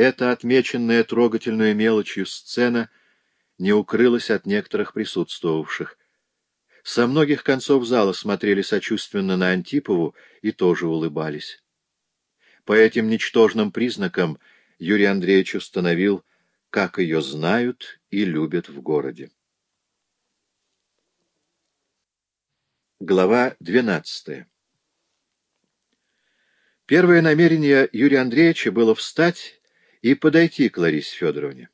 эта отмеченная трогательной мелочью сцена не укрылась от некоторых присутствовавших. Со многих концов зала смотрели сочувственно на Антипову и тоже улыбались. По этим ничтожным признакам Юрий Андреевич установил, как ее знают и любят в городе. Глава 12 Первое намерение Юрия Андреевича было встать и подойти к Ларисе Федоровне.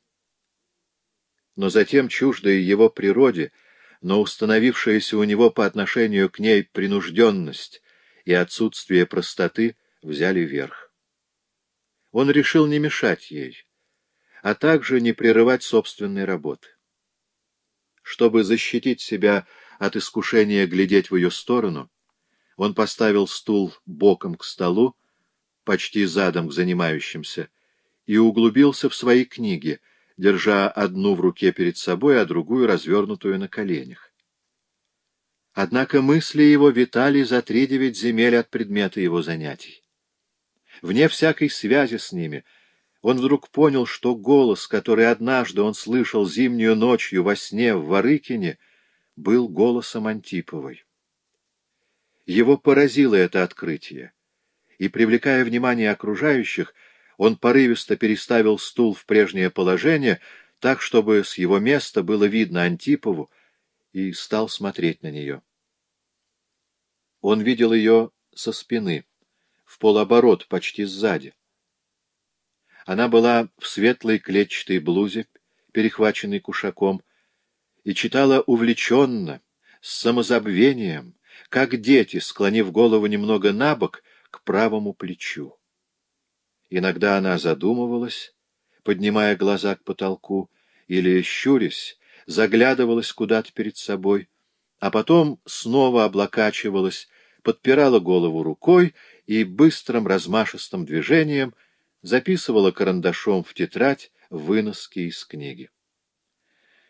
Но затем, чуждая его природе, но установившаяся у него по отношению к ней принужденность и отсутствие простоты взяли верх. Он решил не мешать ей, а также не прерывать собственной работы. Чтобы защитить себя от искушения глядеть в ее сторону, он поставил стул боком к столу, почти задом к занимающимся, и углубился в свои книги, держа одну в руке перед собой, а другую развернутую на коленях. Однако мысли его витали за три девять земель от предмета его занятий. Вне всякой связи с ними, он вдруг понял, что голос, который однажды он слышал зимнюю ночью во сне в Варыкине, был голосом Антиповой. Его поразило это открытие, и, привлекая внимание окружающих, он порывисто переставил стул в прежнее положение, так, чтобы с его места было видно Антипову, и стал смотреть на нее. Он видел ее со спины, в полоборот, почти сзади. Она была в светлой клетчатой блузе, перехваченной кушаком, и читала увлеченно, с самозабвением, как дети, склонив голову немного на бок к правому плечу. Иногда она задумывалась, поднимая глаза к потолку, или, щурясь, заглядывалась куда-то перед собой, а потом снова облокачивалась, подпирала голову рукой и быстрым размашистым движением записывала карандашом в тетрадь выноски из книги.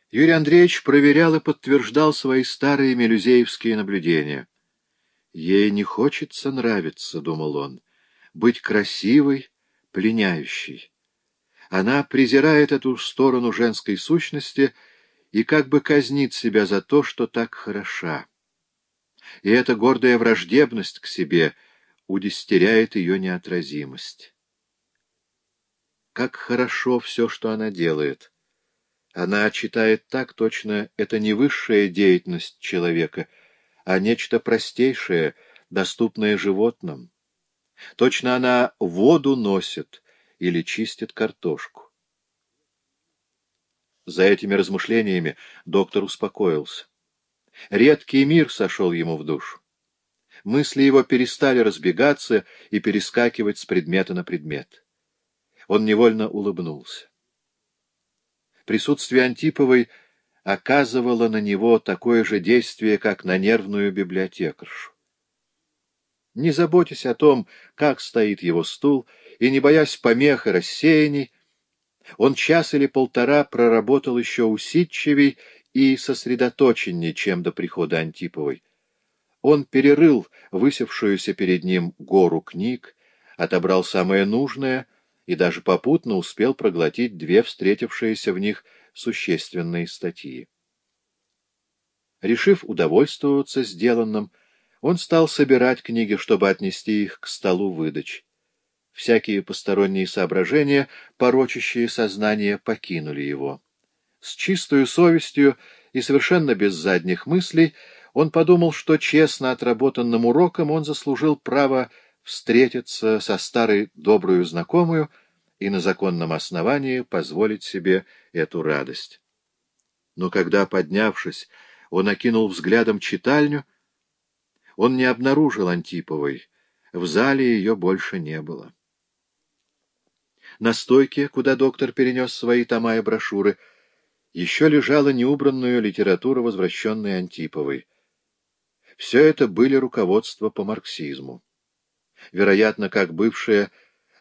Юрий Андреевич проверял и подтверждал свои старые мелюзеевские наблюдения. «Ей не хочется нравиться», — думал он, — «быть красивой, пленяющей. Она презирает эту сторону женской сущности и как бы казнит себя за то, что так хороша. И эта гордая враждебность к себе удестеряет ее неотразимость. Как хорошо все, что она делает — она читает так точно, это не высшая деятельность человека, а нечто простейшее, доступное животным. Точно она воду носит или чистит картошку. За этими размышлениями доктор успокоился. Редкий мир сошел ему в душу. Мысли его перестали разбегаться и перескакивать с предмета на предмет. Он невольно улыбнулся. Присутствие Антиповой оказывало на него такое же действие, как на нервную библиотекаршу. Не заботясь о том, как стоит его стул, и не боясь помех и рассеяний, он час или полтора проработал еще усидчивей и сосредоточенней, чем до прихода Антиповой. Он перерыл высевшуюся перед ним гору книг, отобрал самое нужное — и даже попутно успел проглотить две встретившиеся в них существенные статьи. Решив удовольствоваться сделанным, он стал собирать книги, чтобы отнести их к столу выдач. Всякие посторонние соображения, порочащие сознание, покинули его. С чистою совестью и совершенно без задних мыслей он подумал, что честно отработанным уроком он заслужил право встретиться со старой добрую знакомую и на законном основании позволить себе эту радость. Но когда, поднявшись, он окинул взглядом читальню, он не обнаружил Антиповой, в зале ее больше не было. На стойке, куда доктор перенес свои тома и брошюры, еще лежала неубранную литература, возвращенная Антиповой. Все это были руководства по марксизму вероятно, как бывшая,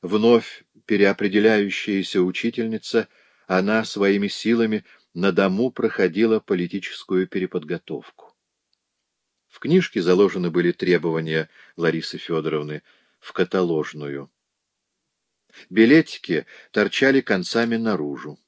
вновь переопределяющаяся учительница, она своими силами на дому проходила политическую переподготовку. В книжке заложены были требования Ларисы Федоровны в каталожную. Билетики торчали концами наружу.